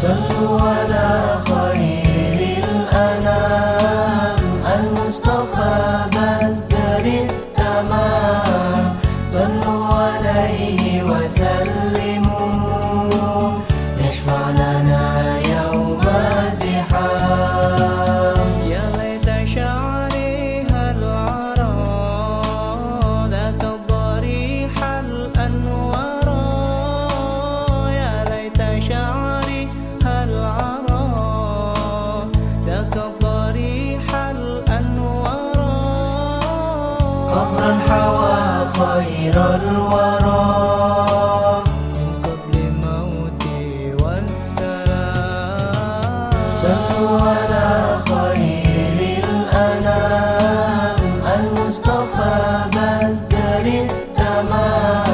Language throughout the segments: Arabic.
سلوا على حوى خير الورى. من قبل موتي والسلام. صلوا على خير الأنام. المصطفى بدر التمام.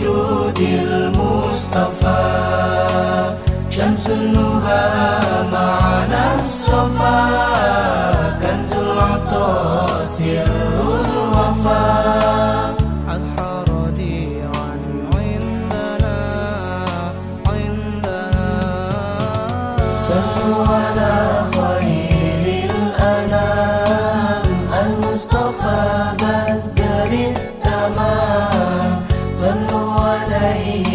وجود المصطفى شمس النهار vai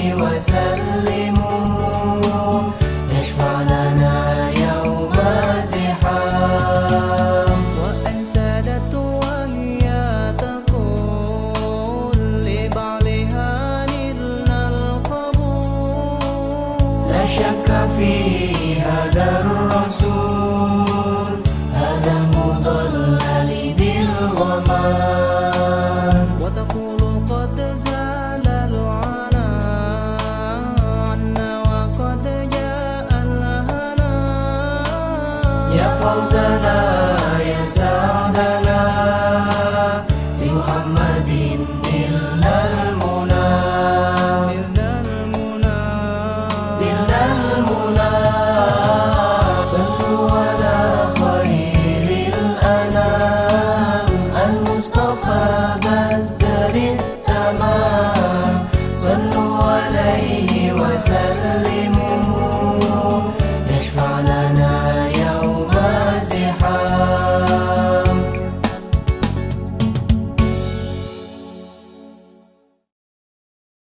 Hosanna.